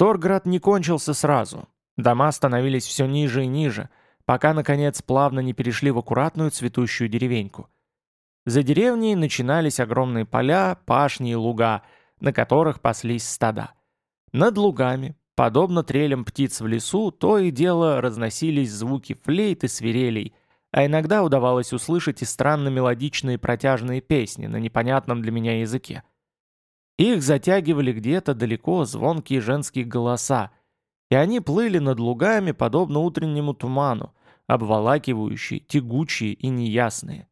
Сторград не кончился сразу. Дома становились все ниже и ниже, пока, наконец, плавно не перешли в аккуратную цветущую деревеньку. За деревней начинались огромные поля, пашни и луга, на которых паслись стада. Над лугами, подобно трелям птиц в лесу, то и дело разносились звуки флейт и свирелей, а иногда удавалось услышать и странно мелодичные протяжные песни на непонятном для меня языке. Их затягивали где-то далеко звонкие женские голоса, и они плыли над лугами, подобно утреннему туману, обволакивающие, тягучие и неясные.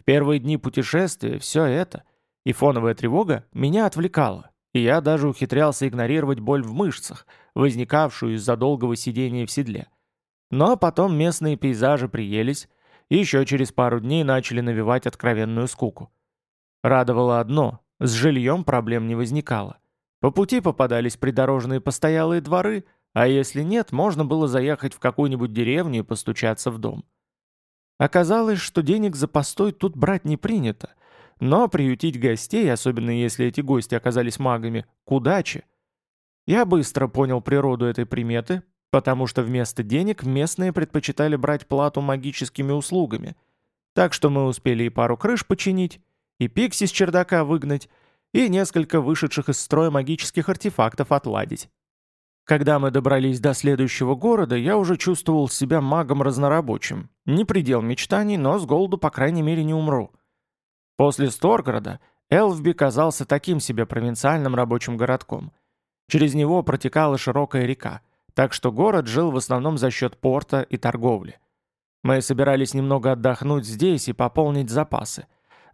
В первые дни путешествия все это, и фоновая тревога, меня отвлекало, и я даже ухитрялся игнорировать боль в мышцах, возникавшую из-за долгого сидения в седле. Но потом местные пейзажи приелись, и еще через пару дней начали навевать откровенную скуку. Радовало одно – с жильем проблем не возникало. По пути попадались придорожные постоялые дворы, а если нет, можно было заехать в какую-нибудь деревню и постучаться в дом. Оказалось, что денег за постой тут брать не принято, но приютить гостей, особенно если эти гости оказались магами, к удаче. Я быстро понял природу этой приметы, потому что вместо денег местные предпочитали брать плату магическими услугами. Так что мы успели и пару крыш починить, и пикси с чердака выгнать, и несколько вышедших из строя магических артефактов отладить. Когда мы добрались до следующего города, я уже чувствовал себя магом разнорабочим. Не предел мечтаний, но с голоду, по крайней мере, не умру. После Сторгорода Элфби казался таким себе провинциальным рабочим городком. Через него протекала широкая река – так что город жил в основном за счет порта и торговли. Мы собирались немного отдохнуть здесь и пополнить запасы.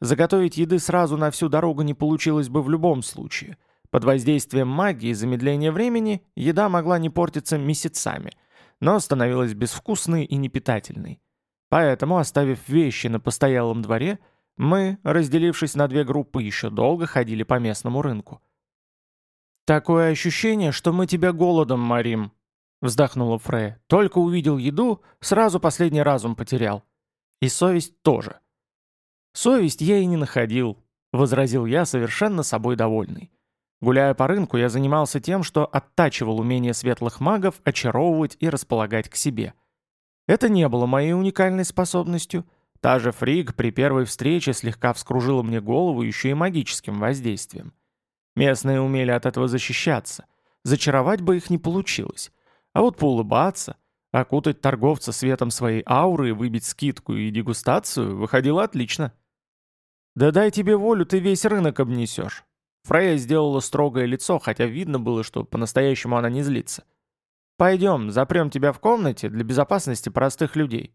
Заготовить еды сразу на всю дорогу не получилось бы в любом случае. Под воздействием магии и замедления времени еда могла не портиться месяцами, но становилась безвкусной и непитательной. Поэтому, оставив вещи на постоялом дворе, мы, разделившись на две группы, еще долго ходили по местному рынку. «Такое ощущение, что мы тебя голодом морим», Вздохнула Фрея. Только увидел еду, сразу последний разум потерял. И совесть тоже. Совесть я и не находил, возразил я, совершенно собой довольный. Гуляя по рынку, я занимался тем, что оттачивал умение светлых магов очаровывать и располагать к себе. Это не было моей уникальной способностью. Та же Фриг при первой встрече слегка вскружила мне голову еще и магическим воздействием. Местные умели от этого защищаться. Зачаровать бы их не получилось. А вот поулыбаться, окутать торговца светом своей ауры и выбить скидку и дегустацию выходило отлично. «Да дай тебе волю, ты весь рынок обнесешь». Фрейя сделала строгое лицо, хотя видно было, что по-настоящему она не злится. «Пойдем, запрем тебя в комнате для безопасности простых людей».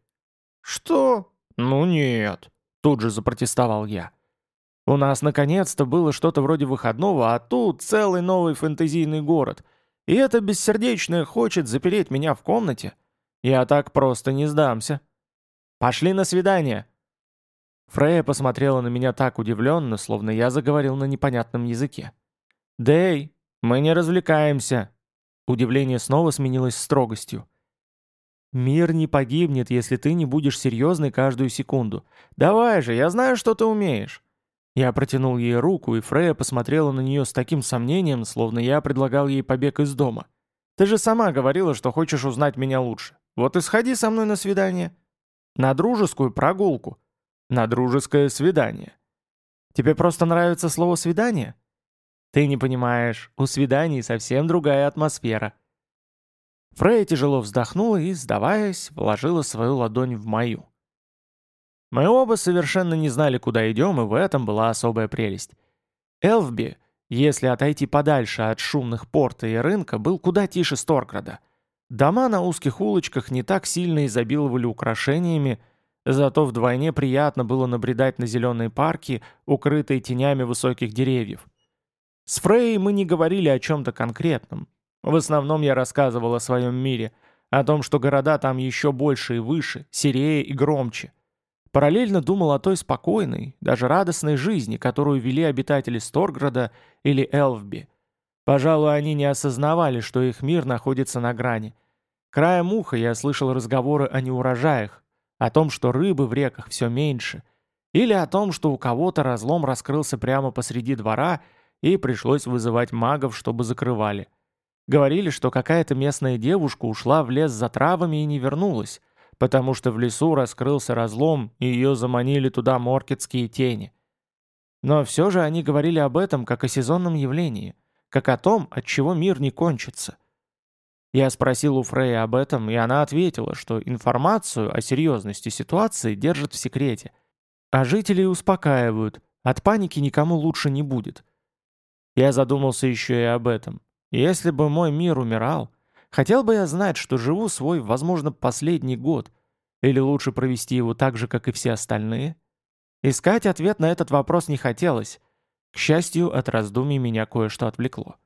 «Что? Ну нет», — тут же запротестовал я. «У нас наконец-то было что-то вроде выходного, а тут целый новый фэнтезийный город — и эта бессердечная хочет запереть меня в комнате? Я так просто не сдамся. Пошли на свидание!» Фрея посмотрела на меня так удивленно, словно я заговорил на непонятном языке. «Дэй, мы не развлекаемся!» Удивление снова сменилось строгостью. «Мир не погибнет, если ты не будешь серьезной каждую секунду. Давай же, я знаю, что ты умеешь!» Я протянул ей руку, и Фрея посмотрела на нее с таким сомнением, словно я предлагал ей побег из дома. «Ты же сама говорила, что хочешь узнать меня лучше. Вот и сходи со мной на свидание. На дружескую прогулку. На дружеское свидание. Тебе просто нравится слово «свидание»?» «Ты не понимаешь, у свиданий совсем другая атмосфера». Фрея тяжело вздохнула и, сдаваясь, вложила свою ладонь в мою. Мы оба совершенно не знали, куда идем, и в этом была особая прелесть. Элфби, если отойти подальше от шумных порта и рынка, был куда тише Сторграда. Дома на узких улочках не так сильно изобиловали украшениями, зато вдвойне приятно было набредать на зеленые парки, укрытые тенями высоких деревьев. С Фрей мы не говорили о чем-то конкретном. В основном я рассказывал о своем мире, о том, что города там еще больше и выше, серее и громче. Параллельно думал о той спокойной, даже радостной жизни, которую вели обитатели Сторграда или Элфби. Пожалуй, они не осознавали, что их мир находится на грани. Краем уха я слышал разговоры о неурожаях, о том, что рыбы в реках все меньше, или о том, что у кого-то разлом раскрылся прямо посреди двора и пришлось вызывать магов, чтобы закрывали. Говорили, что какая-то местная девушка ушла в лес за травами и не вернулась, потому что в лесу раскрылся разлом, и ее заманили туда моркетские тени. Но все же они говорили об этом как о сезонном явлении, как о том, от чего мир не кончится. Я спросил у Фрея об этом, и она ответила, что информацию о серьезности ситуации держат в секрете, а жителей успокаивают, от паники никому лучше не будет. Я задумался еще и об этом. Если бы мой мир умирал, хотел бы я знать, что живу свой, возможно, последний год, или лучше провести его так же, как и все остальные? Искать ответ на этот вопрос не хотелось. К счастью, от раздумий меня кое-что отвлекло.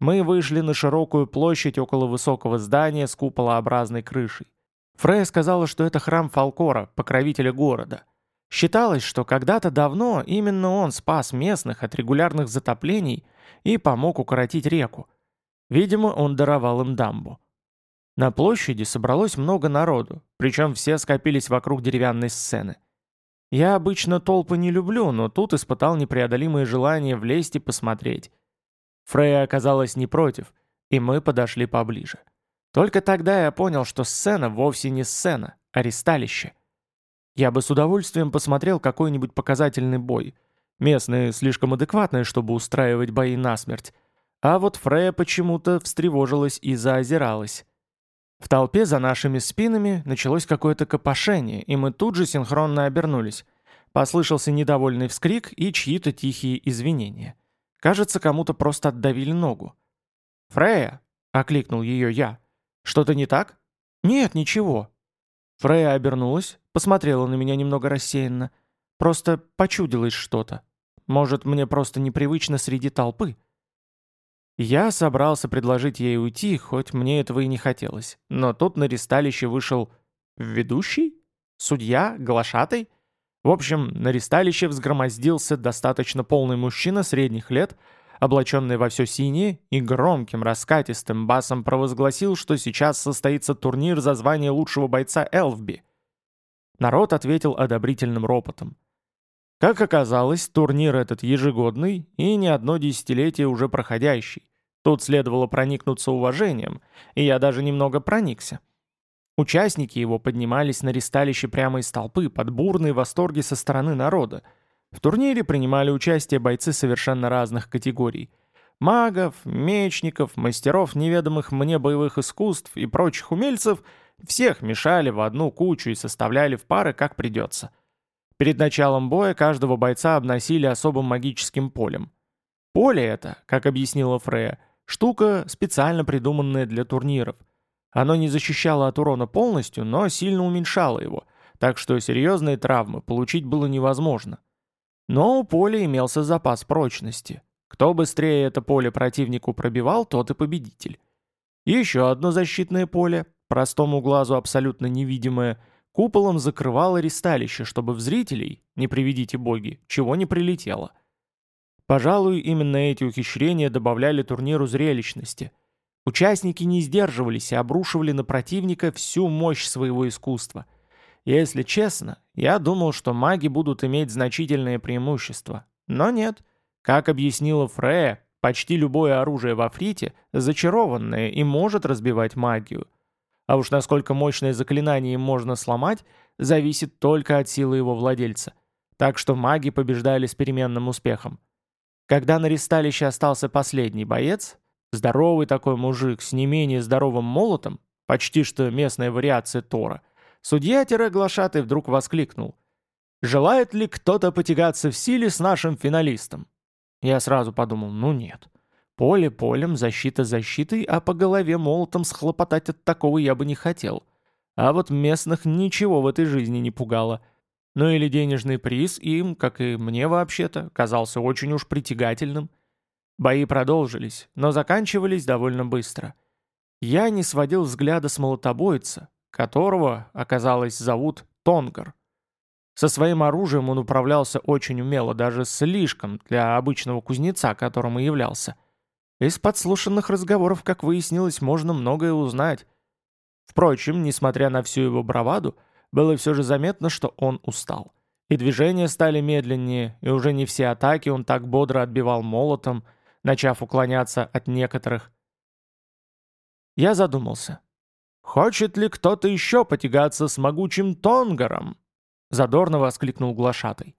Мы вышли на широкую площадь около высокого здания с куполообразной крышей. Фрея сказала, что это храм Фалкора, покровителя города. Считалось, что когда-то давно именно он спас местных от регулярных затоплений и помог укоротить реку. Видимо, он даровал им дамбу. На площади собралось много народу, причем все скопились вокруг деревянной сцены. Я обычно толпы не люблю, но тут испытал непреодолимое желание влезть и посмотреть. Фрея оказалась не против, и мы подошли поближе. Только тогда я понял, что сцена вовсе не сцена, а ристалище. Я бы с удовольствием посмотрел какой-нибудь показательный бой. Местные слишком адекватные, чтобы устраивать бои насмерть. А вот Фрея почему-то встревожилась и заозиралась. В толпе за нашими спинами началось какое-то копошение, и мы тут же синхронно обернулись. Послышался недовольный вскрик и чьи-то тихие извинения. Кажется, кому-то просто отдавили ногу. «Фрея!» — окликнул ее я. «Что-то не так?» «Нет, ничего». Фрея обернулась, посмотрела на меня немного рассеянно. Просто почудилось что-то. Может, мне просто непривычно среди толпы? Я собрался предложить ей уйти, хоть мне этого и не хотелось. Но тут на ристалище вышел... ведущий? Судья? Глашатый? В общем, на ристалище взгромоздился достаточно полный мужчина средних лет, облаченный во все синее, и громким раскатистым басом провозгласил, что сейчас состоится турнир за звание лучшего бойца Элфби. Народ ответил одобрительным ропотом. Как оказалось, турнир этот ежегодный и не одно десятилетие уже проходящий. Тут следовало проникнуться уважением, и я даже немного проникся. Участники его поднимались на ристалище прямо из толпы под бурные восторги со стороны народа. В турнире принимали участие бойцы совершенно разных категорий. Магов, мечников, мастеров неведомых мне боевых искусств и прочих умельцев всех мешали в одну кучу и составляли в пары как придется. Перед началом боя каждого бойца обносили особым магическим полем. Поле это, как объяснила Фрея, штука, специально придуманная для турниров – оно не защищало от урона полностью, но сильно уменьшало его, так что серьезные травмы получить было невозможно. Но у поля имелся запас прочности. Кто быстрее это поле противнику пробивал, тот и победитель. Еще одно защитное поле, простому глазу абсолютно невидимое, куполом закрывало ристалище, чтобы в зрителей, не приведите боги, чего не прилетело. Пожалуй, именно эти ухищрения добавляли турниру зрелищности – Участники не сдерживались и обрушивали на противника всю мощь своего искусства. Если честно, я думал, что маги будут иметь значительное преимущество. Но нет. Как объяснила Фрея, почти любое оружие в Африте зачарованное и может разбивать магию. А уж насколько мощное заклинание им можно сломать, зависит только от силы его владельца. Так что маги побеждали с переменным успехом. Когда на ресталище остался последний боец, Здоровый такой мужик с не менее здоровым молотом, почти что местная вариация Тора, судья-глашатый вдруг воскликнул. «Желает ли кто-то потягаться в силе с нашим финалистом?» Я сразу подумал, ну нет. Поле полем, защита защитой, а по голове молотом схлопотать от такого я бы не хотел. А вот местных ничего в этой жизни не пугало. Ну или денежный приз им, как и мне вообще-то, казался очень уж притягательным – Бои продолжились, но заканчивались довольно быстро. Я не сводил взгляда с молотобойца, которого, оказалось, зовут Тонгар. Со своим оружием он управлялся очень умело, даже слишком для обычного кузнеца, которым и являлся. Из подслушанных разговоров, как выяснилось, можно многое узнать. Впрочем, несмотря на всю его браваду, было все же заметно, что он устал. И движения стали медленнее, и уже не все атаки он так бодро отбивал молотом, начав уклоняться от некоторых. Я задумался. «Хочет ли кто-то еще потягаться с могучим Тонгаром?» Задорно воскликнул глашатай.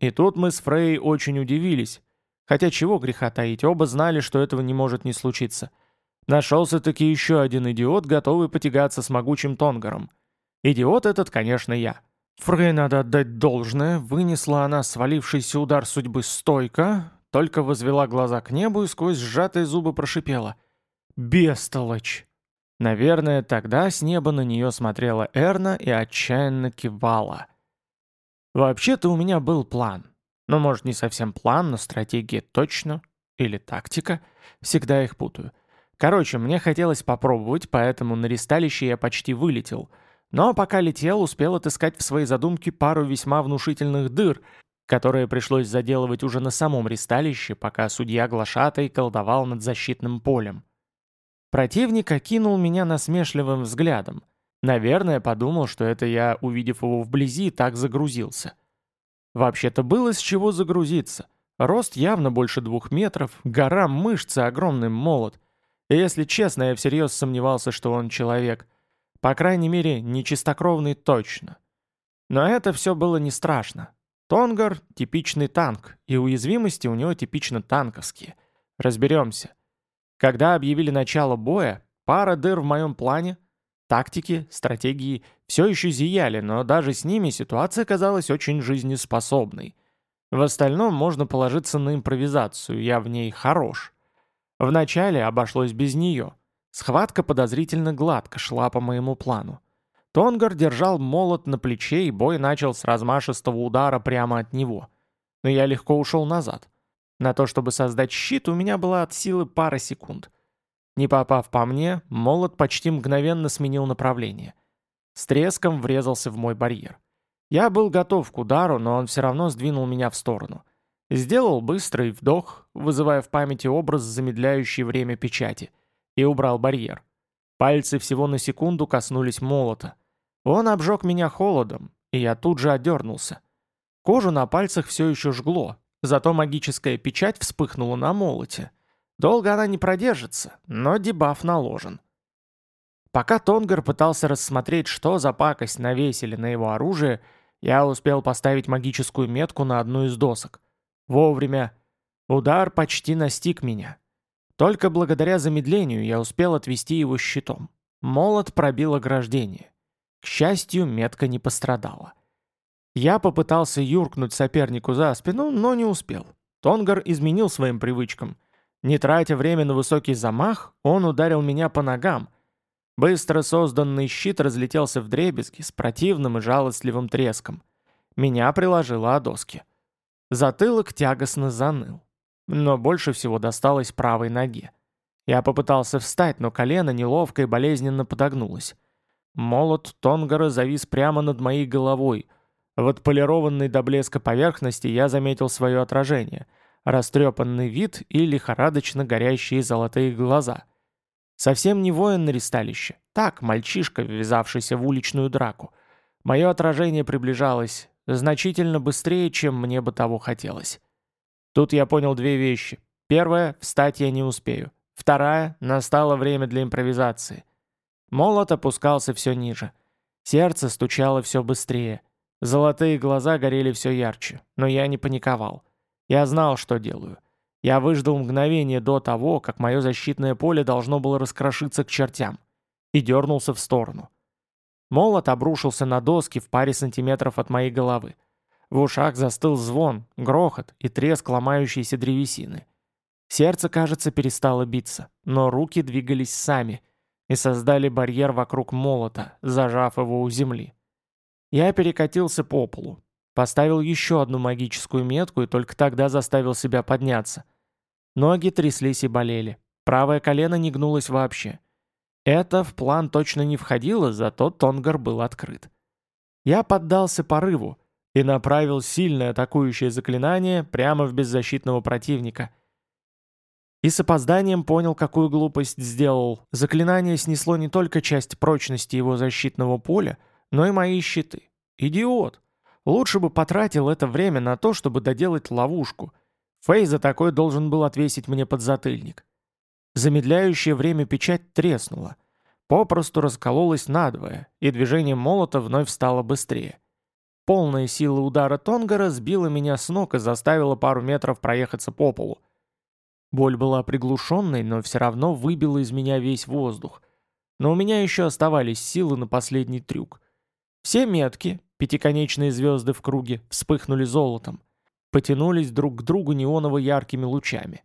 И тут мы с Фрей очень удивились. Хотя чего греха таить, оба знали, что этого не может не случиться. Нашелся-таки еще один идиот, готовый потягаться с могучим Тонгаром. Идиот этот, конечно, я. Фрей, надо отдать должное, вынесла она свалившийся удар судьбы стойко, только возвела глаза к небу и сквозь сжатые зубы прошипела. «Бестолочь!» Наверное, тогда с неба на нее смотрела Эрна и отчаянно кивала. Вообще-то у меня был план. Ну, может, не совсем план, но стратегия точно. Или тактика. Всегда их путаю. Короче, мне хотелось попробовать, поэтому на ристалище я почти вылетел. Но пока летел, успел отыскать в своей задумке пару весьма внушительных дыр, которые пришлось заделывать уже на самом ристалище, пока судья Глашатай колдовал над защитным полем. Противник окинул меня насмешливым взглядом. Наверное, подумал, что это я, увидев его вблизи, так загрузился. Вообще-то было с чего загрузиться. Рост явно больше двух метров, гора мышцы, огромный молот. И если честно, я всерьез сомневался, что он человек. По крайней мере, не чистокровный точно. Но это все было не страшно. Тонгар — типичный танк, и уязвимости у него типично танковские. Разберемся. Когда объявили начало боя, пара дыр в моем плане, тактики, стратегии все еще зияли, но даже с ними ситуация казалась очень жизнеспособной. В остальном можно положиться на импровизацию, я в ней хорош. Вначале обошлось без нее. Схватка подозрительно гладко шла по моему плану. Тонгар держал молот на плече, и бой начал с размашистого удара прямо от него. Но я легко ушел назад. На то, чтобы создать щит, у меня была от силы пара секунд. Не попав по мне, молот почти мгновенно сменил направление. С треском врезался в мой барьер. Я был готов к удару, но он все равно сдвинул меня в сторону. Сделал быстрый вдох, вызывая в памяти образ замедляющий время печати, и убрал барьер. Пальцы всего на секунду коснулись молота. Он обжег меня холодом, и я тут же отдернулся. Кожу на пальцах все еще жгло, Зато магическая печать вспыхнула на молоте. Долго она не продержится, но дебаф наложен. Пока Тонгар пытался рассмотреть, что за пакость навесили на его оружие, я успел поставить магическую метку на одну из досок. Вовремя. Удар почти настиг меня. Только благодаря замедлению я успел отвести его щитом. Молот пробил ограждение. К счастью, метка не пострадала. Я попытался юркнуть сопернику за спину, но не успел. Тонгар изменил своим привычкам. Не тратя время на высокий замах, он ударил меня по ногам. Быстро созданный щит разлетелся в дребезги с противным и жалостливым треском. Меня приложило о доски. Затылок тягостно заныл. Но больше всего досталось правой ноге. Я попытался встать, но колено неловко и болезненно подогнулось. Молот Тонгара завис прямо над моей головой — в отполированной до блеска поверхности я заметил свое отражение, растрепанный вид и лихорадочно горящие золотые глаза. Совсем не воин на ристалище, так, мальчишка, ввязавшийся в уличную драку. Мое отражение приближалось значительно быстрее, чем мне бы того хотелось. Тут я понял две вещи. Первая — встать я не успею. Вторая — настало время для импровизации. Молот опускался все ниже. Сердце стучало все быстрее. Золотые глаза горели все ярче, но я не паниковал. Я знал, что делаю. Я выждал мгновение до того, как мое защитное поле должно было раскрошиться к чертям, и дернулся в сторону. Молот обрушился на доски в паре сантиметров от моей головы. В ушах застыл звон, грохот и треск ломающейся древесины. Сердце, кажется, перестало биться, но руки двигались сами и создали барьер вокруг молота, зажав его у земли. Я перекатился по полу, поставил еще одну магическую метку и только тогда заставил себя подняться. Ноги тряслись и болели. Правое колено не гнулось вообще. Это в план точно не входило, зато Тонгар был открыт. Я поддался порыву и направил сильное атакующее заклинание прямо в беззащитного противника. И с опозданием понял, какую глупость сделал. Заклинание снесло не только часть прочности его защитного поля, но и мои щиты. Идиот! Лучше бы потратил это время на то, чтобы доделать ловушку. Фей за такой должен был отвесить мне подзатыльник. Замедляющее время печать треснула. Попросту раскололась надвое, и движение молота вновь стало быстрее. Полная сила удара Тонгара сбила меня с ног и заставила пару метров проехаться по полу. Боль была приглушенной, но все равно выбила из меня весь воздух. Но у меня еще оставались силы на последний трюк. Все метки, пятиконечные звезды в круге, вспыхнули золотом. Потянулись друг к другу неоново-яркими лучами.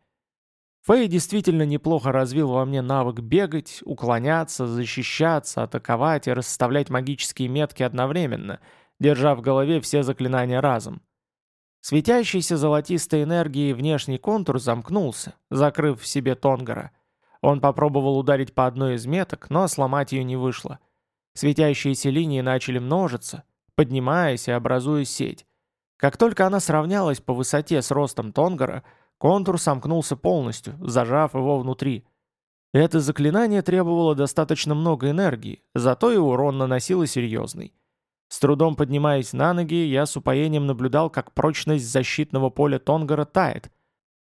Фэй действительно неплохо развил во мне навык бегать, уклоняться, защищаться, атаковать и расставлять магические метки одновременно, держа в голове все заклинания разом. Светящийся золотистой энергией внешний контур замкнулся, закрыв в себе Тонгара. Он попробовал ударить по одной из меток, но сломать ее не вышло. Светящиеся линии начали множиться, поднимаясь и образуя сеть. Как только она сравнялась по высоте с ростом Тонгара, контур сомкнулся полностью, зажав его внутри. Это заклинание требовало достаточно много энергии, зато и урон наносило серьезный. С трудом поднимаясь на ноги, я с упоением наблюдал, как прочность защитного поля Тонгара тает.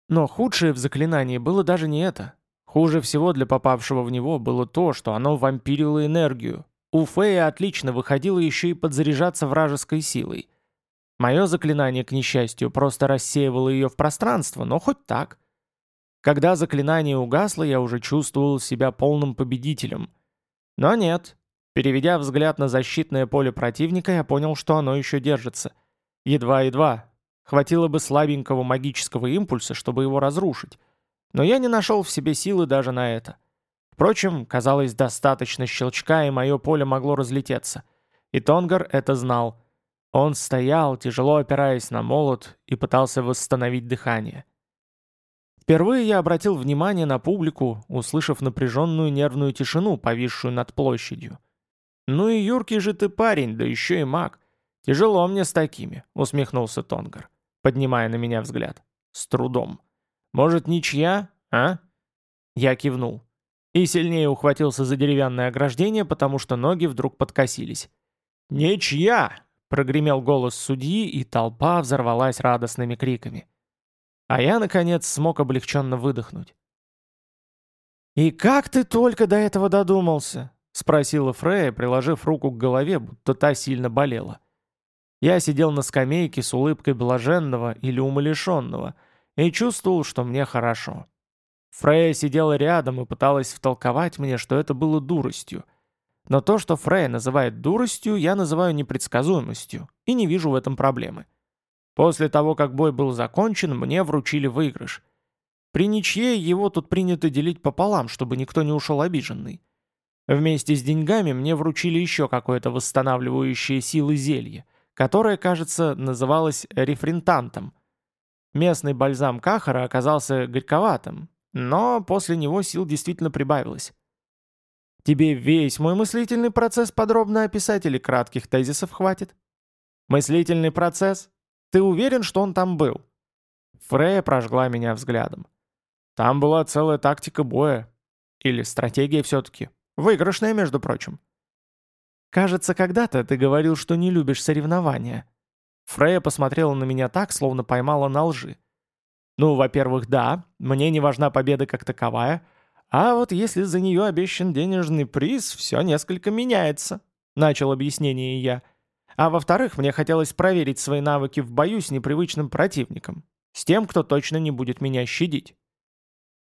Но худшее в заклинании было даже не это. Хуже всего для попавшего в него было то, что оно вампирило энергию. У Фея отлично выходило еще и подзаряжаться вражеской силой. Мое заклинание, к несчастью, просто рассеивало ее в пространство, но хоть так. Когда заклинание угасло, я уже чувствовал себя полным победителем. Но нет, Переведя взгляд на защитное поле противника, я понял, что оно еще держится. Едва-едва. Хватило бы слабенького магического импульса, чтобы его разрушить. Но я не нашел в себе силы даже на это. Впрочем, казалось, достаточно щелчка, и мое поле могло разлететься. И Тонгар это знал. Он стоял, тяжело опираясь на молот, и пытался восстановить дыхание. Впервые я обратил внимание на публику, услышав напряженную нервную тишину, повисшую над площадью. «Ну и юркий же ты парень, да еще и маг. Тяжело мне с такими», — усмехнулся Тонгар, поднимая на меня взгляд. «С трудом. Может, ничья, а?» Я кивнул. И сильнее ухватился за деревянное ограждение, потому что ноги вдруг подкосились. «Ничья!» — прогремел голос судьи, и толпа взорвалась радостными криками. А я, наконец, смог облегченно выдохнуть. «И как ты только до этого додумался?» — спросила Фрея, приложив руку к голове, будто та сильно болела. Я сидел на скамейке с улыбкой блаженного или умалишенного и чувствовал, что мне хорошо. Фрея сидела рядом и пыталась втолковать мне, что это было дуростью. Но то, что Фрея называет дуростью, я называю непредсказуемостью, и не вижу в этом проблемы. После того, как бой был закончен, мне вручили выигрыш. При ничьей его тут принято делить пополам, чтобы никто не ушел обиженный. Вместе с деньгами мне вручили еще какое-то восстанавливающее силы зелье, которое, кажется, называлось рефрентантом. Местный бальзам Кахара оказался горьковатым, но после него сил действительно прибавилось. Тебе весь мой мыслительный процесс подробно описать или кратких тезисов хватит? Мыслительный процесс? Ты уверен, что он там был? Фрея прожгла меня взглядом. Там была целая тактика боя. Или стратегия все-таки. Выигрышная, между прочим. «Кажется, когда-то ты говорил, что не любишь соревнования». Фрея посмотрела на меня так, словно поймала на лжи. «Ну, во-первых, да, мне не важна победа как таковая, а вот если за нее обещан денежный приз, все несколько меняется», — начал объяснение я. «А во-вторых, мне хотелось проверить свои навыки в бою с непривычным противником, с тем, кто точно не будет меня щадить».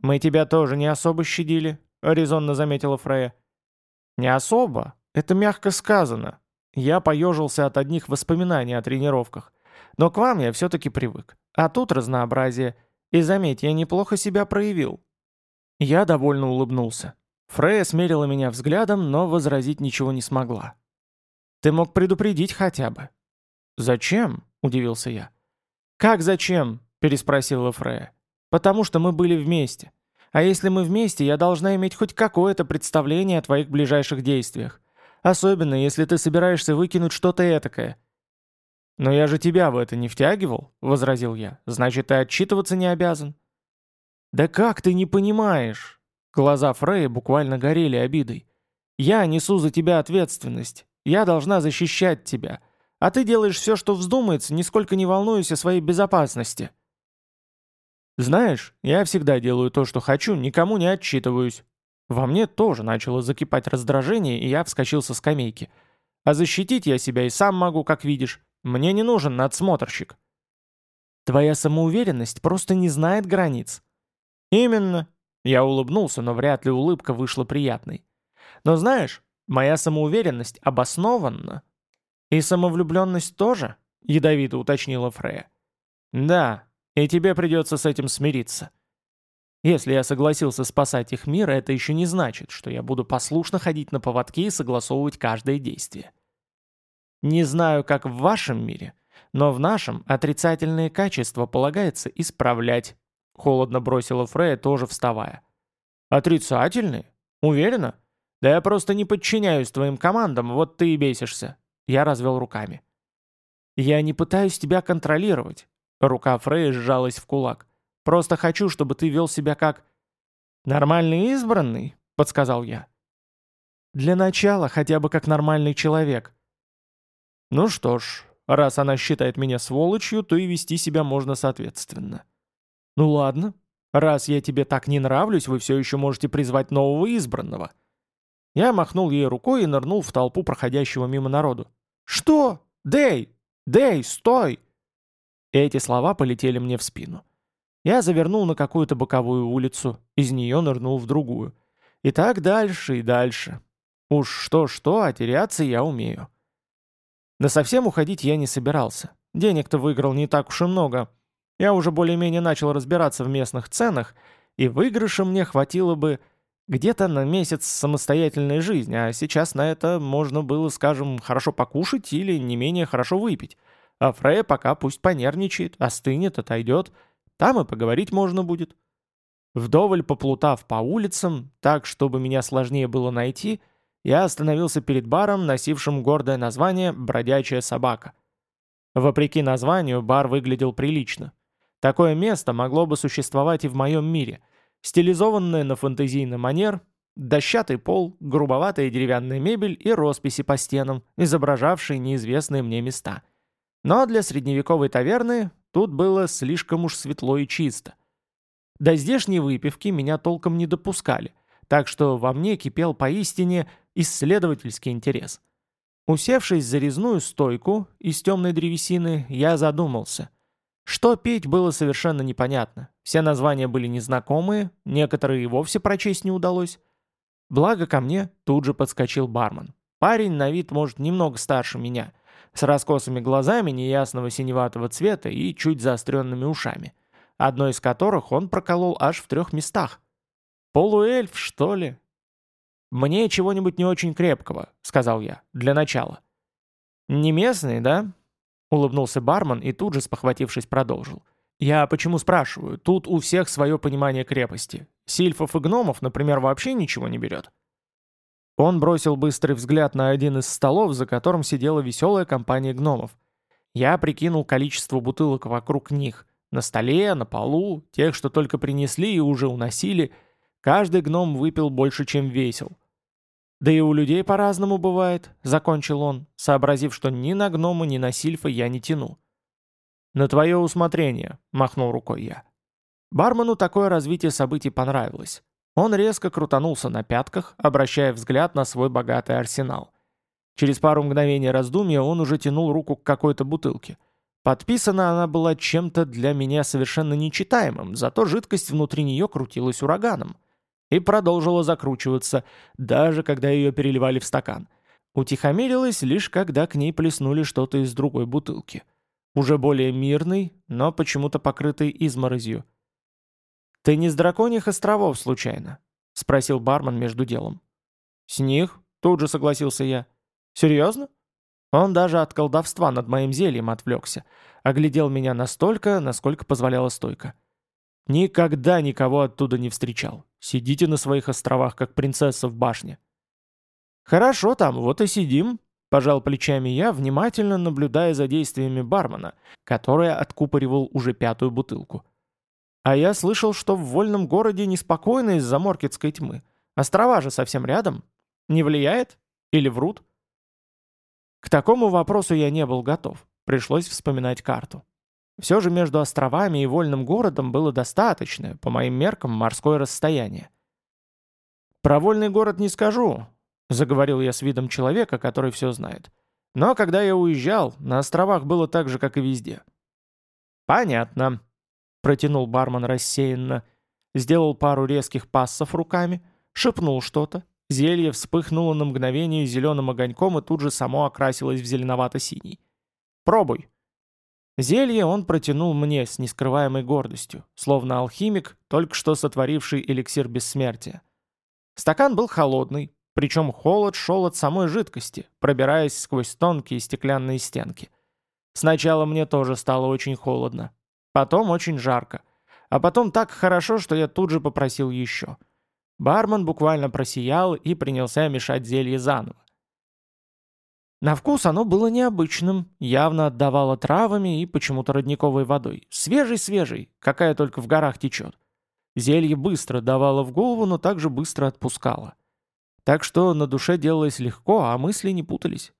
«Мы тебя тоже не особо щадили», — резонно заметила Фрея. «Не особо. Это мягко сказано. Я поежился от одних воспоминаний о тренировках. Но к вам я все-таки привык. А тут разнообразие. И заметь, я неплохо себя проявил». Я довольно улыбнулся. Фрея смерила меня взглядом, но возразить ничего не смогла. «Ты мог предупредить хотя бы». «Зачем?» – удивился я. «Как зачем?» – переспросила Фрея. «Потому что мы были вместе. А если мы вместе, я должна иметь хоть какое-то представление о твоих ближайших действиях. Особенно, если ты собираешься выкинуть что-то этакое». «Но я же тебя в это не втягивал», — возразил я. «Значит, ты отчитываться не обязан». «Да как ты не понимаешь?» Глаза Фрея буквально горели обидой. «Я несу за тебя ответственность. Я должна защищать тебя. А ты делаешь все, что вздумается, нисколько не волнуясь о своей безопасности». Знаешь, я всегда делаю то, что хочу, никому не отчитываюсь. Во мне тоже начало закипать раздражение, и я вскочил со скамейки. А защитить я себя и сам могу, как видишь. Мне не нужен надсмотрщик. Твоя самоуверенность просто не знает границ. Именно. Я улыбнулся, но вряд ли улыбка вышла приятной. Но знаешь, моя самоуверенность обоснованна. И самовлюбленность тоже, ядовито уточнила Фрея. Да, и тебе придется с этим смириться. Если я согласился спасать их мир, это еще не значит, что я буду послушно ходить на поводке и согласовывать каждое действие. Не знаю, как в вашем мире, но в нашем отрицательные качества полагается исправлять. Холодно бросила Фрея, тоже вставая. Отрицательные? Уверена? Да я просто не подчиняюсь твоим командам, вот ты и бесишься. Я развел руками. Я не пытаюсь тебя контролировать. Рука Фрея сжалась в кулак. Просто хочу, чтобы ты вел себя как... «Нормальный избранный?» — подсказал я. «Для начала хотя бы как нормальный человек». «Ну что ж, раз она считает меня сволочью, то и вести себя можно соответственно». «Ну ладно, раз я тебе так не нравлюсь, вы все еще можете призвать нового избранного». Я махнул ей рукой и нырнул в толпу проходящего мимо народу. «Что? Дэй! Дэй, стой!» Эти слова полетели мне в спину. Я завернул на какую-то боковую улицу, из нее нырнул в другую. И так дальше и дальше. Уж что-что, а теряться я умею. Но совсем уходить я не собирался. Денег-то выиграл не так уж и много. Я уже более-менее начал разбираться в местных ценах, и выигрыша мне хватило бы где-то на месяц самостоятельной жизни, а сейчас на это можно было, скажем, хорошо покушать или не менее хорошо выпить. А Фрея пока пусть понервничает, остынет, отойдет. Там и поговорить можно будет. Вдоволь поплутав по улицам, так, чтобы меня сложнее было найти, я остановился перед баром, носившим гордое название «Бродячая собака». Вопреки названию, бар выглядел прилично. Такое место могло бы существовать и в моем мире. Стилизованное на фэнтезийный манер, дощатый пол, грубоватая деревянная мебель и росписи по стенам, изображавшие неизвестные мне места – но для средневековой таверны тут было слишком уж светло и чисто. До здешней выпивки меня толком не допускали, так что во мне кипел поистине исследовательский интерес. Усевшись за резную стойку из темной древесины, я задумался. Что петь было совершенно непонятно. Все названия были незнакомые, некоторые и вовсе прочесть не удалось. Благо ко мне тут же подскочил бармен. Парень на вид, может, немного старше меня — с раскосыми глазами неясного синеватого цвета и чуть заостренными ушами, одно из которых он проколол аж в трех местах. «Полуэльф, что ли?» «Мне чего-нибудь не очень крепкого», — сказал я, — «для начала». «Не местный, да?» — улыбнулся бармен и тут же, спохватившись, продолжил. «Я почему спрашиваю? Тут у всех свое понимание крепости. Сильфов и гномов, например, вообще ничего не берет». Он бросил быстрый взгляд на один из столов, за которым сидела веселая компания гномов. Я прикинул количество бутылок вокруг них. На столе, на полу, тех, что только принесли и уже уносили. Каждый гном выпил больше, чем весил. «Да и у людей по-разному бывает», — закончил он, сообразив, что ни на гнома, ни на сильфа я не тяну. «На твое усмотрение», — махнул рукой я. Бармену такое развитие событий понравилось. Он резко крутанулся на пятках, обращая взгляд на свой богатый арсенал. Через пару мгновений раздумья он уже тянул руку к какой-то бутылке. Подписана она была чем-то для меня совершенно нечитаемым, зато жидкость внутри нее крутилась ураганом. И продолжила закручиваться, даже когда ее переливали в стакан. Утихомирилась лишь когда к ней плеснули что-то из другой бутылки. Уже более мирный, но почему-то покрытый изморозью. «Ты не с драконьих островов, случайно?» — спросил бармен между делом. «С них?» — тут же согласился я. «Серьезно?» Он даже от колдовства над моим зельем отвлекся, оглядел меня настолько, насколько позволяла стойка. Никогда никого оттуда не встречал. Сидите на своих островах, как принцесса в башне. «Хорошо там, вот и сидим», — пожал плечами я, внимательно наблюдая за действиями бармена, который откупоривал уже пятую бутылку. А я слышал, что в вольном городе неспокойно из-за моркетской тьмы. Острова же совсем рядом. Не влияет? Или врут? К такому вопросу я не был готов. Пришлось вспоминать карту. Все же между островами и вольным городом было достаточное, по моим меркам, морское расстояние. «Про вольный город не скажу», — заговорил я с видом человека, который все знает. «Но когда я уезжал, на островах было так же, как и везде». «Понятно», — протянул бармен рассеянно, сделал пару резких пассов руками, шепнул что-то, зелье вспыхнуло на мгновение зеленым огоньком и тут же само окрасилось в зеленовато-синий. «Пробуй». Зелье он протянул мне с нескрываемой гордостью, словно алхимик, только что сотворивший эликсир бессмертия. Стакан был холодный, причем холод шел от самой жидкости, пробираясь сквозь тонкие стеклянные стенки. Сначала мне тоже стало очень холодно, потом очень жарко, а потом так хорошо, что я тут же попросил еще. Бармен буквально просиял и принялся мешать зелье заново. На вкус оно было необычным, явно отдавало травами и почему-то родниковой водой. Свежий-свежий, какая только в горах течет. Зелье быстро давало в голову, но также быстро отпускало. Так что на душе делалось легко, а мысли не путались.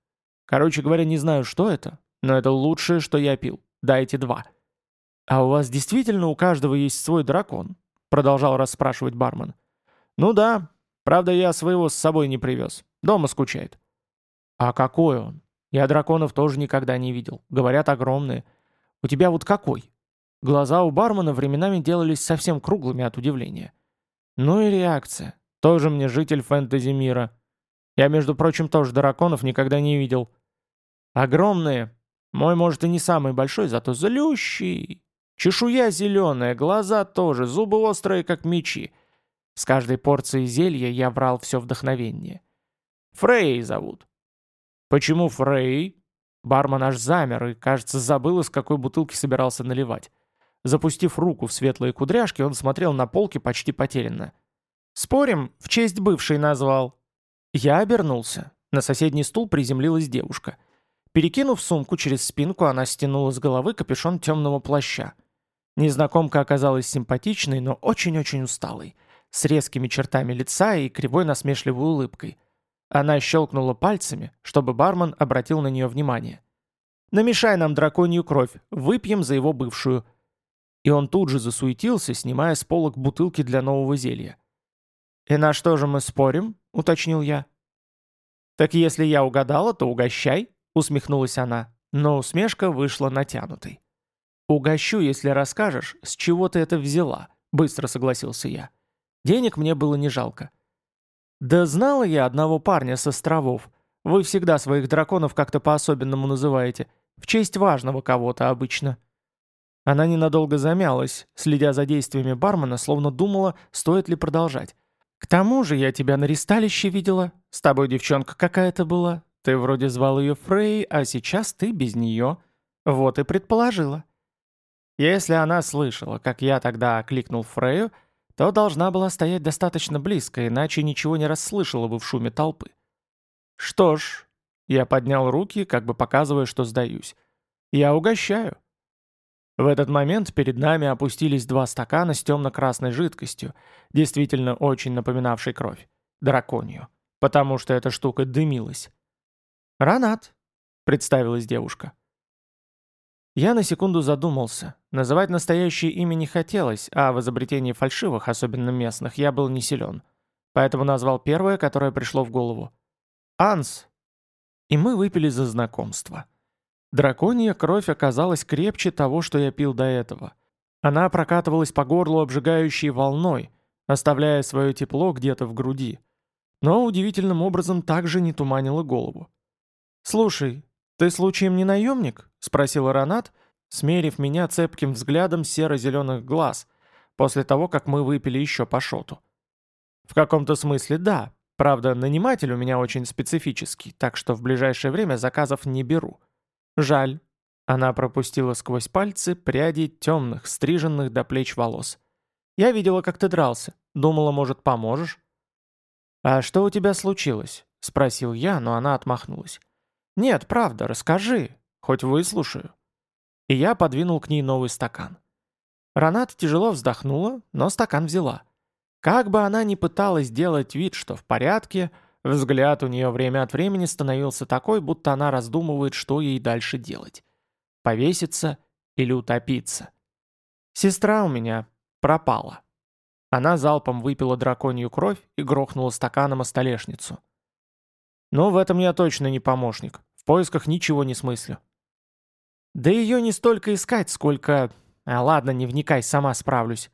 Короче говоря, не знаю, что это, но это лучшее, что я пил. Дайте два. «А у вас действительно у каждого есть свой дракон?» Продолжал расспрашивать бармен. «Ну да. Правда, я своего с собой не привез. Дома скучает». «А какой он? Я драконов тоже никогда не видел. Говорят, огромные. У тебя вот какой?» Глаза у бармена временами делались совсем круглыми от удивления. Ну и реакция. Тоже мне житель фэнтези мира. Я, между прочим, тоже драконов никогда не видел. Огромные. Мой, может, и не самый большой, зато злющий. Чешуя зеленая, глаза тоже, зубы острые, как мечи. С каждой порцией зелья я врал все вдохновение. Фрей зовут. «Почему Фрей?» Бармен аж замер и, кажется, забыл, из какой бутылки собирался наливать. Запустив руку в светлые кудряшки, он смотрел на полки почти потерянно. «Спорим, в честь бывшей назвал». Я обернулся. На соседний стул приземлилась девушка. Перекинув сумку через спинку, она стянула с головы капюшон темного плаща. Незнакомка оказалась симпатичной, но очень-очень усталой, с резкими чертами лица и кривой насмешливой улыбкой. Она щелкнула пальцами, чтобы бармен обратил на нее внимание. «Намешай нам драконью кровь, выпьем за его бывшую». И он тут же засуетился, снимая с полок бутылки для нового зелья. «И на что же мы спорим?» — уточнил я. «Так если я угадала, то угощай», — усмехнулась она, но усмешка вышла натянутой. «Угощу, если расскажешь, с чего ты это взяла», — быстро согласился я. Денег мне было не жалко. «Да знала я одного парня с островов. Вы всегда своих драконов как-то по-особенному называете. В честь важного кого-то обычно». Она ненадолго замялась, следя за действиями бармена, словно думала, стоит ли продолжать. «К тому же я тебя на ристалище видела. С тобой девчонка какая-то была. Ты вроде звал ее Фрей, а сейчас ты без нее. Вот и предположила». Если она слышала, как я тогда окликнул Фрею, то должна была стоять достаточно близко, иначе ничего не расслышала бы в шуме толпы. «Что ж», — я поднял руки, как бы показывая, что сдаюсь, — «я угощаю». В этот момент перед нами опустились два стакана с темно-красной жидкостью, действительно очень напоминавшей кровь, драконью, потому что эта штука дымилась. «Ранат», — представилась девушка. Я на секунду задумался. Называть настоящее имя не хотелось, а в изобретении фальшивых, особенно местных, я был не силен. Поэтому назвал первое, которое пришло в голову. «Анс». И мы выпили за знакомство. Драконья кровь оказалась крепче того, что я пил до этого. Она прокатывалась по горлу обжигающей волной, оставляя свое тепло где-то в груди. Но удивительным образом также не туманила голову. «Слушай, ты случаем не наемник?» — спросил Ранат, смерив меня цепким взглядом серо-зеленых глаз, после того, как мы выпили еще по шоту. «В каком-то смысле да. Правда, наниматель у меня очень специфический, так что в ближайшее время заказов не беру. Жаль». Она пропустила сквозь пальцы пряди темных, стриженных до плеч волос. «Я видела, как ты дрался. Думала, может, поможешь?» «А что у тебя случилось?» — спросил я, но она отмахнулась. «Нет, правда, расскажи. Хоть выслушаю». И я подвинул к ней новый стакан. Ранат тяжело вздохнула, но стакан взяла. Как бы она ни пыталась делать вид, что в порядке, взгляд у нее время от времени становился такой, будто она раздумывает, что ей дальше делать. Повеситься или утопиться. Сестра у меня пропала. Она залпом выпила драконью кровь и грохнула стаканом о столешницу. Но в этом я точно не помощник. В поисках ничего не смыслю. Да ее не столько искать, сколько... А ладно, не вникай, сама справлюсь.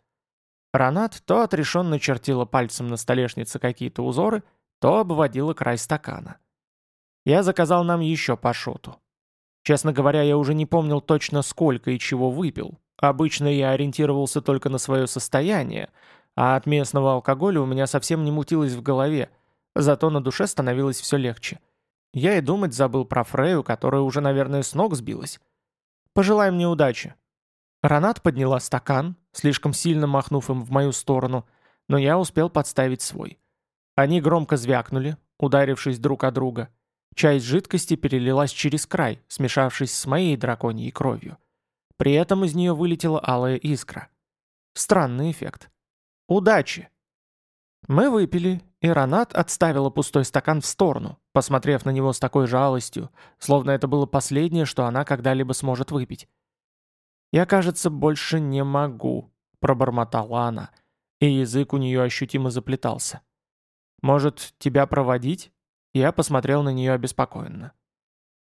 Ранат то отрешенно чертила пальцем на столешнице какие-то узоры, то обводила край стакана. Я заказал нам еще по шоту. Честно говоря, я уже не помнил точно сколько и чего выпил. Обычно я ориентировался только на свое состояние, а от местного алкоголя у меня совсем не мутилось в голове, зато на душе становилось все легче. Я и думать забыл про Фрею, которая уже, наверное, с ног сбилась. Пожелай мне удачи». Ранат подняла стакан, слишком сильно махнув им в мою сторону, но я успел подставить свой. Они громко звякнули, ударившись друг о друга. Часть жидкости перелилась через край, смешавшись с моей драконьей кровью. При этом из нее вылетела алая искра. Странный эффект. Удачи! Мы выпили, и Ранат отставила пустой стакан в сторону, посмотрев на него с такой жалостью, словно это было последнее, что она когда-либо сможет выпить. «Я, кажется, больше не могу», — пробормотала она, и язык у нее ощутимо заплетался. «Может, тебя проводить?» Я посмотрел на нее обеспокоенно.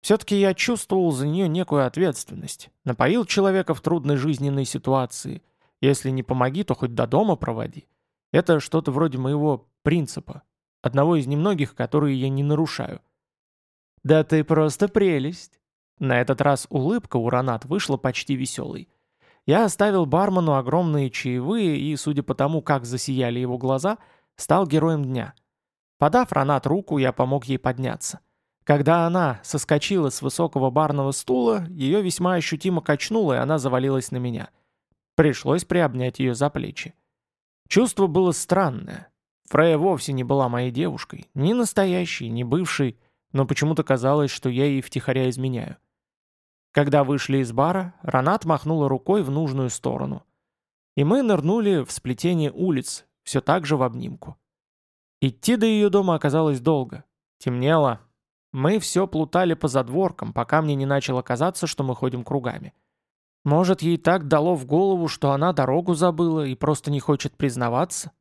Все-таки я чувствовал за нее некую ответственность. Напоил человека в трудной жизненной ситуации. Если не помоги, то хоть до дома проводи. Это что-то вроде моего принципа. Одного из немногих, которые я не нарушаю. «Да ты просто прелесть!» На этот раз улыбка у Ронат вышла почти веселой. Я оставил бармену огромные чаевые и, судя по тому, как засияли его глаза, стал героем дня. Подав Ронат руку, я помог ей подняться. Когда она соскочила с высокого барного стула, ее весьма ощутимо качнуло, и она завалилась на меня. Пришлось приобнять ее за плечи. Чувство было странное. Фрея вовсе не была моей девушкой, ни настоящей, ни бывшей, но почему-то казалось, что я ей втихаря изменяю. Когда вышли из бара, Ранат махнула рукой в нужную сторону. И мы нырнули в сплетение улиц, все так же в обнимку. Идти до ее дома оказалось долго. Темнело. Мы все плутали по задворкам, пока мне не начало казаться, что мы ходим кругами. Может, ей так дало в голову, что она дорогу забыла и просто не хочет признаваться?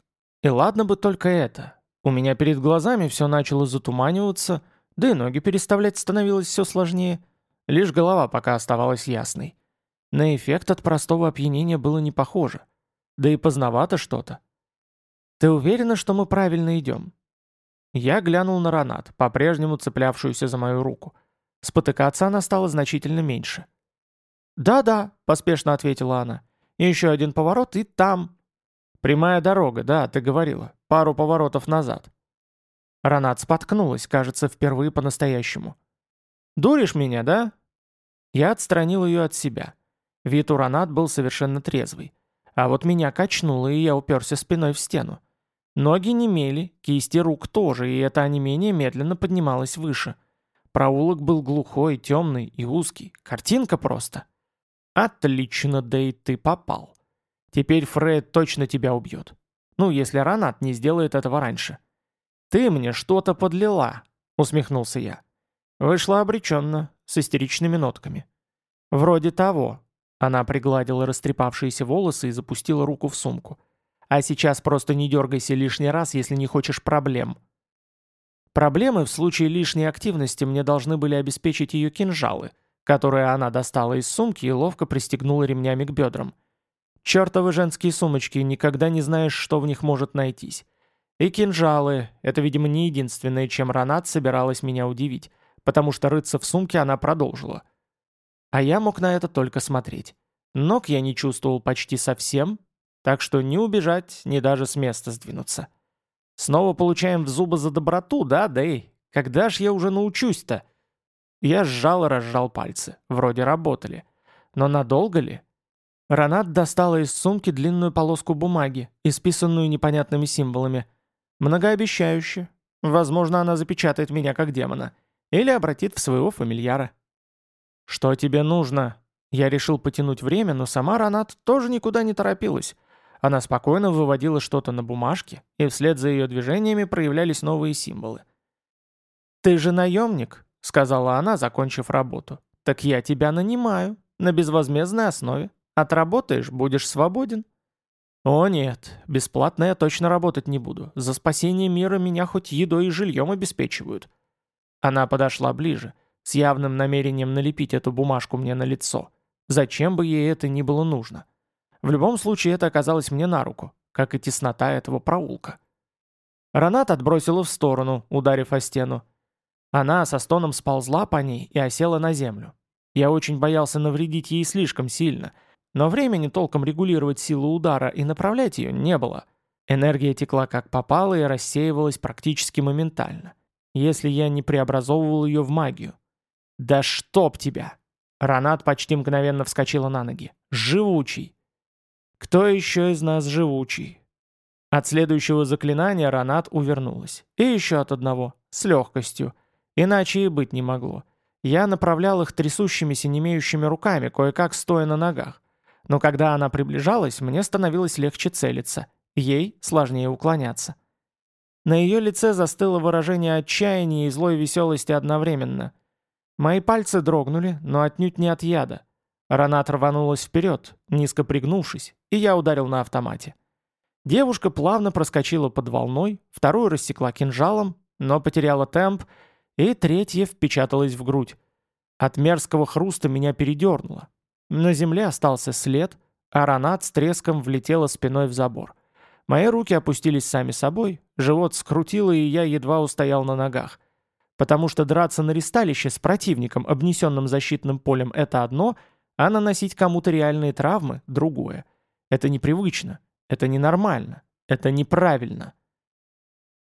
И ладно бы только это. У меня перед глазами все начало затуманиваться, да и ноги переставлять становилось все сложнее. Лишь голова пока оставалась ясной. На эффект от простого опьянения было не похоже. Да и поздновато что-то. «Ты уверена, что мы правильно идем?» Я глянул на Ронат, по-прежнему цеплявшуюся за мою руку. Спотыкаться она стала значительно меньше. «Да-да», — поспешно ответила она. «Еще один поворот, и там...» «Прямая дорога, да, ты говорила. Пару поворотов назад». Ранат споткнулась, кажется, впервые по-настоящему. «Дуришь меня, да?» Я отстранил ее от себя. Вид у Ранат был совершенно трезвый. А вот меня качнуло, и я уперся спиной в стену. Ноги немели, кисти рук тоже, и это онемение медленно поднималось выше. Проулок был глухой, темный и узкий. Картинка просто. «Отлично, Дэй, ты попал. Теперь Фред точно тебя убьет. Ну, если Ранат не сделает этого раньше». «Ты мне что-то подлила», — усмехнулся я. Вышла обреченно, с истеричными нотками. «Вроде того». Она пригладила растрепавшиеся волосы и запустила руку в сумку. «А сейчас просто не дергайся лишний раз, если не хочешь проблем». Проблемы в случае лишней активности мне должны были обеспечить ее кинжалы — которые она достала из сумки и ловко пристегнула ремнями к бедрам. Чертовы женские сумочки, никогда не знаешь, что в них может найтись. И кинжалы — это, видимо, не единственное, чем Ранат собиралась меня удивить, потому что рыться в сумке она продолжила. А я мог на это только смотреть. Ног я не чувствовал почти совсем, так что ни убежать, ни даже с места сдвинуться. Снова получаем в зубы за доброту, да, Дэй? Когда ж я уже научусь-то? Я сжал и разжал пальцы. Вроде работали. Но надолго ли? Ранат достала из сумки длинную полоску бумаги, исписанную непонятными символами. Многообещающе. Возможно, она запечатает меня как демона. Или обратит в своего фамильяра. «Что тебе нужно?» Я решил потянуть время, но сама Ранат тоже никуда не торопилась. Она спокойно выводила что-то на бумажке, и вслед за ее движениями проявлялись новые символы. «Ты же наемник», — сказала она, закончив работу. «Так я тебя нанимаю. на безвозмездной основе. Отработаешь, будешь свободен. О нет, бесплатно я точно работать не буду. За спасение мира меня хоть едой и жильем обеспечивают. Она подошла ближе, с явным намерением налепить эту бумажку мне на лицо. Зачем бы ей это ни было нужно? В любом случае это оказалось мне на руку, как и теснота этого проулка. Ранат отбросила в сторону, ударив о стену. Она со стоном сползла по ней и осела на землю. Я очень боялся навредить ей слишком сильно, но времени толком регулировать силу удара и направлять ее не было. Энергия текла как попало и рассеивалась практически моментально, если я не преобразовывал ее в магию. «Да чтоб тебя!» Ранат почти мгновенно вскочила на ноги. «Живучий!» «Кто еще из нас живучий?» От следующего заклинания Ранат увернулась. И еще от одного, с легкостью. Иначе и быть не могло. Я направлял их трясущимися, немеющими руками, кое-как стоя на ногах. Но когда она приближалась, мне становилось легче целиться. Ей сложнее уклоняться. На ее лице застыло выражение отчаяния и злой веселости одновременно. Мои пальцы дрогнули, но отнюдь не от яда. Ранат рванулась вперед, низко пригнувшись, и я ударил на автомате. Девушка плавно проскочила под волной, вторую рассекла кинжалом, но потеряла темп, и третья впечаталась в грудь. От мерзкого хруста меня передернуло. На земле остался след, а ранат с треском влетела спиной в забор. Мои руки опустились сами собой, живот скрутило, и я едва устоял на ногах. Потому что драться на ристалище с противником, обнесенным защитным полем, это одно, а наносить кому-то реальные травмы – другое. Это непривычно. Это ненормально. Это неправильно.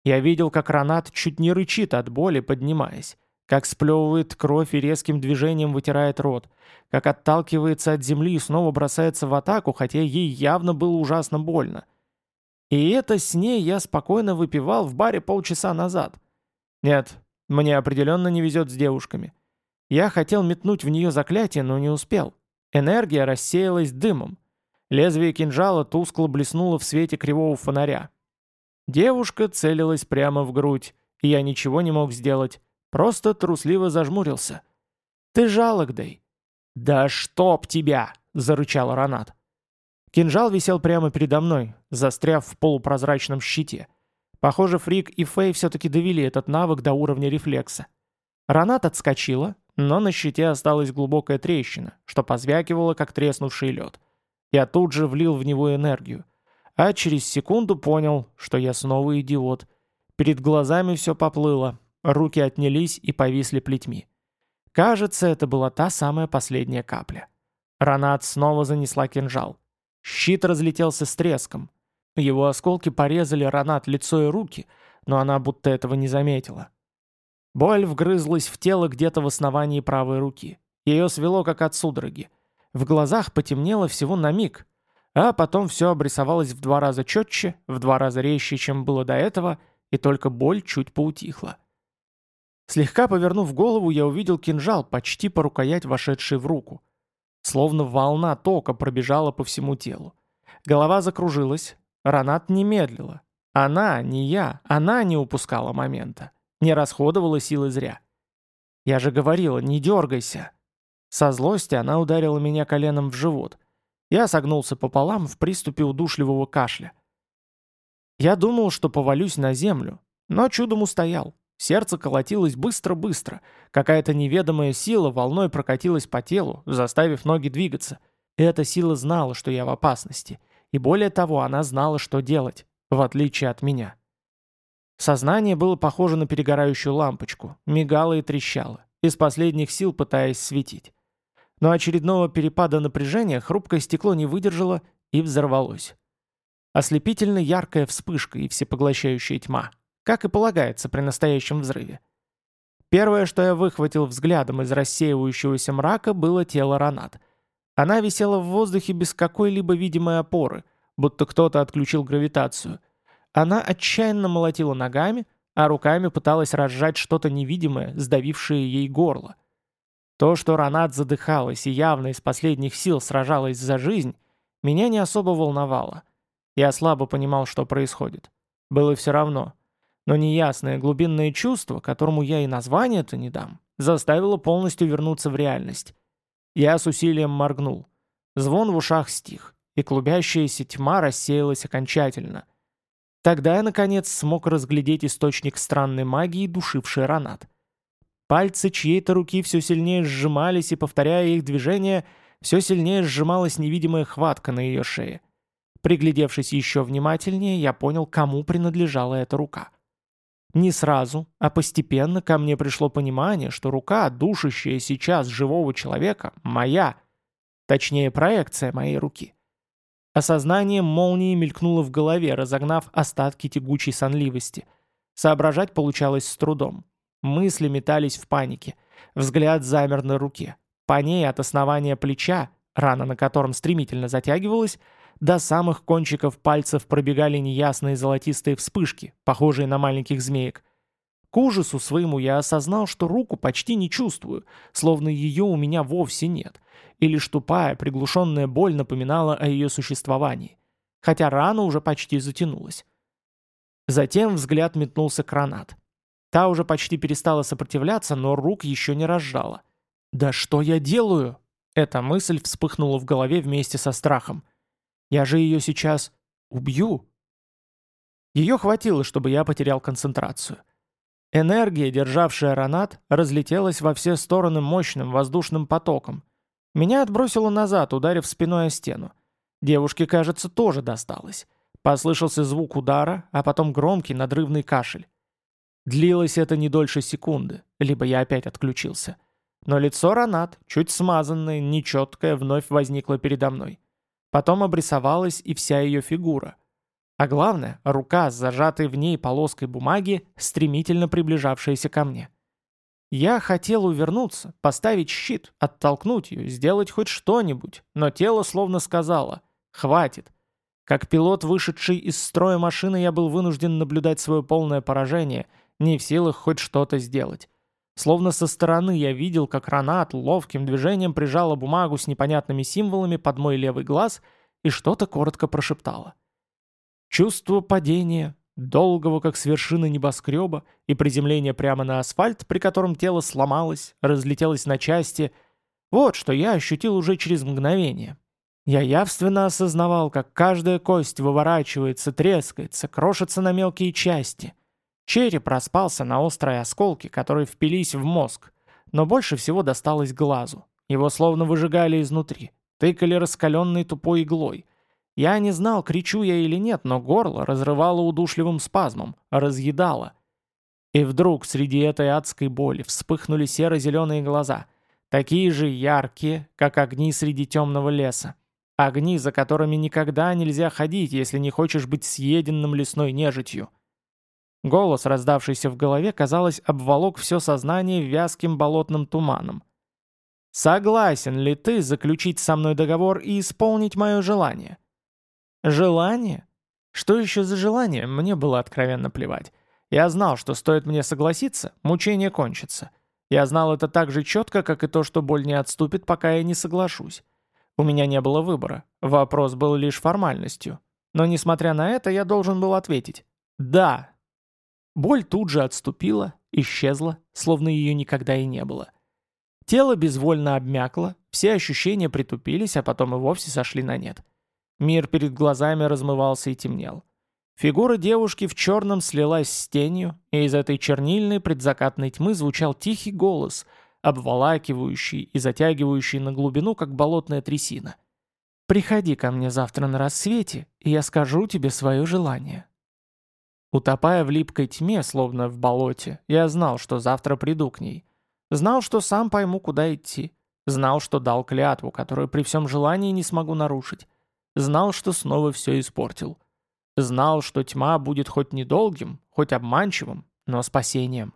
Я видел, как Ранат чуть не рычит от боли, поднимаясь, как сплевывает кровь и резким движением вытирает рот, как отталкивается от земли и снова бросается в атаку, хотя ей явно было ужасно больно. И это с ней я спокойно выпивал в баре полчаса назад. Нет, мне определенно не везет с девушками. Я хотел метнуть в нее заклятие, но не успел. Энергия рассеялась дымом. Лезвие кинжала тускло блеснуло в свете кривого фонаря. Девушка целилась прямо в грудь, и я ничего не мог сделать, просто трусливо зажмурился. «Ты жалок, Дэй!» «Да чтоб тебя!» — зарычал Ранат. Кинжал висел прямо передо мной, застряв в полупрозрачном щите. Похоже, Фрик и Фэй все-таки довели этот навык до уровня рефлекса. Ранат отскочила, но на щите осталась глубокая трещина, что позвякивало, как треснувший лед. Я тут же влил в него энергию. А через секунду понял, что я снова идиот. Перед глазами все поплыло, руки отнялись и повисли плетьми. Кажется, это была та самая последняя капля. Ранат снова занесла кинжал. Щит разлетелся с треском. Его осколки порезали Ранат лицо и руки, но она будто этого не заметила. Боль вгрызлась в тело где-то в основании правой руки. Ее свело как от судороги. В глазах потемнело всего на миг, а потом все обрисовалось в два раза четче, в два раза резче, чем было до этого, и только боль чуть поутихла. Слегка повернув голову, я увидел кинжал, почти по рукоять вошедший в руку. Словно волна тока пробежала по всему телу. Голова закружилась, Ранат не медлила. Она, не я, она не упускала момента, не расходовала силы зря. Я же говорила, не дергайся. Со злости она ударила меня коленом в живот. Я согнулся пополам в приступе удушливого кашля. Я думал, что повалюсь на землю, но чудом устоял. Сердце колотилось быстро-быстро. Какая-то неведомая сила волной прокатилась по телу, заставив ноги двигаться. Эта сила знала, что я в опасности. И более того, она знала, что делать, в отличие от меня. Сознание было похоже на перегорающую лампочку, мигало и трещало, из последних сил пытаясь светить но очередного перепада напряжения хрупкое стекло не выдержало и взорвалось. Ослепительно яркая вспышка и всепоглощающая тьма, как и полагается при настоящем взрыве. Первое, что я выхватил взглядом из рассеивающегося мрака, было тело Ранат. Она висела в воздухе без какой-либо видимой опоры, будто кто-то отключил гравитацию. Она отчаянно молотила ногами, а руками пыталась разжать что-то невидимое, сдавившее ей горло. То, что Ранат задыхалась и явно из последних сил сражалась за жизнь, меня не особо волновало. Я слабо понимал, что происходит. Было все равно. Но неясное глубинное чувство, которому я и название-то не дам, заставило полностью вернуться в реальность. Я с усилием моргнул. Звон в ушах стих, и клубящаяся тьма рассеялась окончательно. Тогда я, наконец, смог разглядеть источник странной магии, душивший Ранат. Пальцы чьей-то руки все сильнее сжимались, и, повторяя их движение, все сильнее сжималась невидимая хватка на ее шее. Приглядевшись еще внимательнее, я понял, кому принадлежала эта рука. Не сразу, а постепенно ко мне пришло понимание, что рука, душащая сейчас живого человека, моя, точнее проекция моей руки. Осознание молнии мелькнуло в голове, разогнав остатки тягучей сонливости. Соображать получалось с трудом. Мысли метались в панике. Взгляд замер на руке. По ней от основания плеча, рана на котором стремительно затягивалась, до самых кончиков пальцев пробегали неясные золотистые вспышки, похожие на маленьких змеек. К ужасу своему я осознал, что руку почти не чувствую, словно ее у меня вовсе нет, и лишь тупая, приглушенная боль напоминала о ее существовании, хотя рана уже почти затянулась. Затем взгляд метнулся к Ранат. Та уже почти перестала сопротивляться, но рук еще не разжала. «Да что я делаю?» Эта мысль вспыхнула в голове вместе со страхом. «Я же ее сейчас убью!» Ее хватило, чтобы я потерял концентрацию. Энергия, державшая Ранат, разлетелась во все стороны мощным воздушным потоком. Меня отбросило назад, ударив спиной о стену. Девушке, кажется, тоже досталось. Послышался звук удара, а потом громкий надрывный кашель. Длилось это не дольше секунды, либо я опять отключился. Но лицо Ранат, чуть смазанное, нечеткое, вновь возникло передо мной. Потом обрисовалась и вся ее фигура. А главное, рука с зажатой в ней полоской бумаги, стремительно приближавшаяся ко мне. Я хотел увернуться, поставить щит, оттолкнуть ее, сделать хоть что-нибудь, но тело словно сказало «хватит». Как пилот, вышедший из строя машины, я был вынужден наблюдать свое полное поражение – не в силах хоть что-то сделать. Словно со стороны я видел, как Ранат ловким движением прижала бумагу с непонятными символами под мой левый глаз и что-то коротко прошептала. Чувство падения, долгого как с вершины небоскреба, и приземление прямо на асфальт, при котором тело сломалось, разлетелось на части, вот что я ощутил уже через мгновение. Я явственно осознавал, как каждая кость выворачивается, трескается, крошится на мелкие части. Череп распался на острые осколки, которые впились в мозг, но больше всего досталось глазу. Его словно выжигали изнутри, тыкали раскаленной тупой иглой. Я не знал, кричу я или нет, но горло разрывало удушливым спазмом, разъедало. И вдруг среди этой адской боли вспыхнули серо-зеленые глаза, такие же яркие, как огни среди темного леса. Огни, за которыми никогда нельзя ходить, если не хочешь быть съеденным лесной нежитью. Голос, раздавшийся в голове, казалось, обволок все сознание вязким болотным туманом. «Согласен ли ты заключить со мной договор и исполнить мое желание?» «Желание? Что еще за желание? Мне было откровенно плевать. Я знал, что стоит мне согласиться, мучение кончится. Я знал это так же четко, как и то, что боль не отступит, пока я не соглашусь. У меня не было выбора. Вопрос был лишь формальностью. Но несмотря на это, я должен был ответить «Да, Боль тут же отступила, исчезла, словно ее никогда и не было. Тело безвольно обмякло, все ощущения притупились, а потом и вовсе сошли на нет. Мир перед глазами размывался и темнел. Фигура девушки в черном слилась с тенью, и из этой чернильной предзакатной тьмы звучал тихий голос, обволакивающий и затягивающий на глубину, как болотная трясина. «Приходи ко мне завтра на рассвете, и я скажу тебе свое желание». Утопая в липкой тьме, словно в болоте, я знал, что завтра приду к ней. Знал, что сам пойму, куда идти. Знал, что дал клятву, которую при всем желании не смогу нарушить. Знал, что снова все испортил. Знал, что тьма будет хоть недолгим, хоть обманчивым, но спасением.